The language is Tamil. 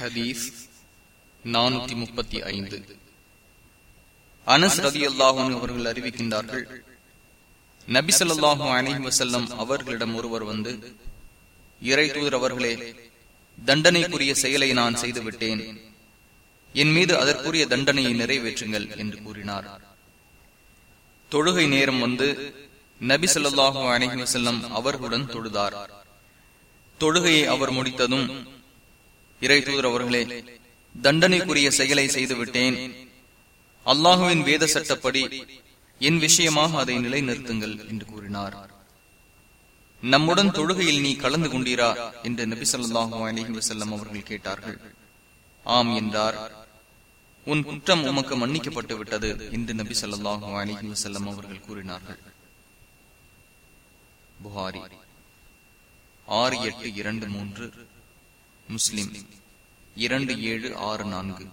ஹதீஸ் நானூத்தி முப்பத்தி ஐந்து. அனஸ் ரதி அல்லாஹூன் அவர்கள் அறிவிக்கின்றார்கள் நபிசல்லாஹு அனைஹி வசல்லம் அவர்களிடம் ஒருவர் வந்து இறை தூதர் அவர்களே தண்டனைக்குரிய செயலை நான் செய்துவிட்டேன். என் மீது அதற்குரிய தண்டனையை நிறைவேற்றுங்கள் என்று கூறினார். தொழுகை நேரம் வந்து நபி சொல்லாஹு அனைஹி வசல்லம் அவர்களுடன் தொழுதார். தொழுகையை அவர் முடித்ததும் இறை தூதர் அவர்களே தண்டனைக்குரிய செயலை செய்துவிட்டேன். அல்லாஹுவின் வேத சட்டப்படி என் விஷயமாக அதை நிலைநிறுத்துங்கள் என்று கூறினார். நம்முடன் தொழுகையில் நீ கலந்து கொண்டீரா என்று நபி சொல்லாஹு அலஹி வசல்லம் அவர்கள் கேட்டார்கள். ஆம் என்றார். உன் குற்றம் உமக்கு மன்னிக்கப்பட்டு விட்டது என்று நபி சொல்லாஹு அலஹி வசல்லம் அவர்கள் கூறினார்கள். புகாரி ஆறு எட்டு இரண்டு மூன்று முஸ்லிம். இரண்டு ஏழு ஆறு நான்கு.